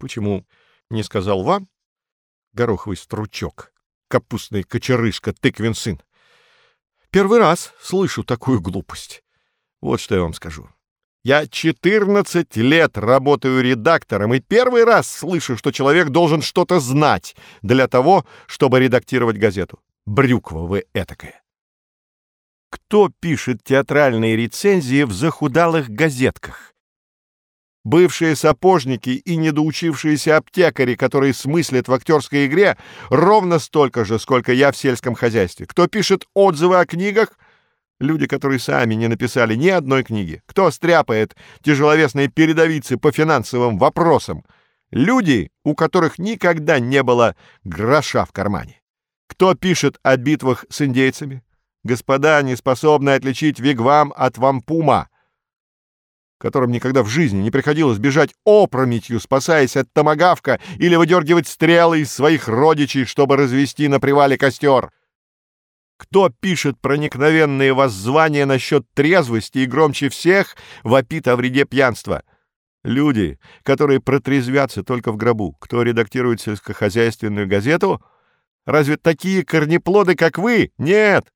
Почему не сказал вам, гороховый стручок, капустный кочерышка, тыквин сын? Первый раз слышу такую глупость. Вот что я вам скажу. Я 14 лет работаю редактором, и первый раз слышу, что человек должен что-то знать для того, чтобы редактировать газету. Брюква вы этакая. Кто пишет театральные рецензии в захудалых газетках? Бывшие сапожники и недоучившиеся аптекари, которые смыслят в актерской игре ровно столько же, сколько я в сельском хозяйстве. Кто пишет отзывы о книгах? Люди, которые сами не написали ни одной книги. Кто стряпает тяжеловесные передовицы по финансовым вопросам? Люди, у которых никогда не было гроша в кармане. Кто пишет о битвах с индейцами? Господа, не способны отличить вигвам от вампума которым никогда в жизни не приходилось бежать опрометью, спасаясь от томагавка или выдергивать стрелы из своих родичей, чтобы развести на привале костер. Кто пишет проникновенные воззвания насчет трезвости и громче всех вопит о вреде пьянства? Люди, которые протрезвятся только в гробу. Кто редактирует сельскохозяйственную газету? Разве такие корнеплоды, как вы? Нет!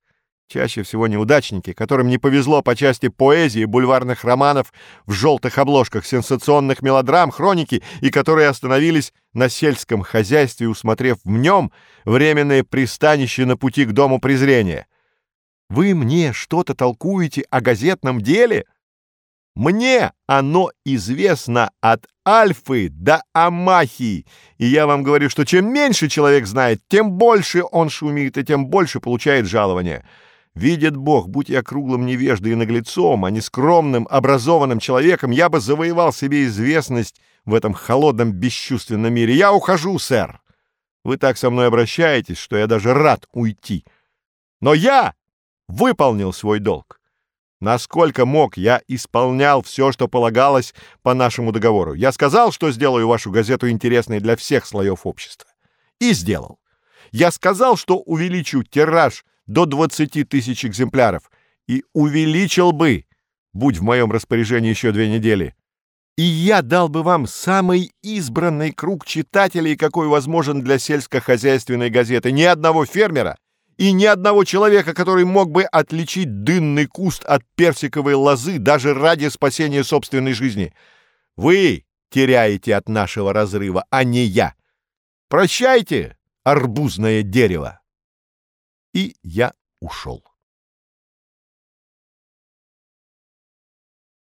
Чаще всего неудачники, которым не повезло по части поэзии, бульварных романов, в желтых обложках сенсационных мелодрам, хроники, и которые остановились на сельском хозяйстве, усмотрев в нем временное пристанище на пути к дому презрения. Вы мне что-то толкуете о газетном деле? Мне оно известно от Альфы до Амахии, и я вам говорю, что чем меньше человек знает, тем больше он шумит и тем больше получает жалования. Видит Бог, будь я круглым невеждой и наглецом, а не скромным, образованным человеком, я бы завоевал себе известность в этом холодном, бесчувственном мире. Я ухожу, сэр. Вы так со мной обращаетесь, что я даже рад уйти. Но я выполнил свой долг. Насколько мог, я исполнял все, что полагалось по нашему договору. Я сказал, что сделаю вашу газету интересной для всех слоев общества. И сделал. Я сказал, что увеличу тираж до 20 тысяч экземпляров и увеличил бы, будь в моем распоряжении еще две недели. И я дал бы вам самый избранный круг читателей, какой возможен для сельскохозяйственной газеты. Ни одного фермера и ни одного человека, который мог бы отличить дынный куст от персиковой лозы даже ради спасения собственной жизни. Вы теряете от нашего разрыва, а не я. Прощайте, арбузное дерево и я ушел.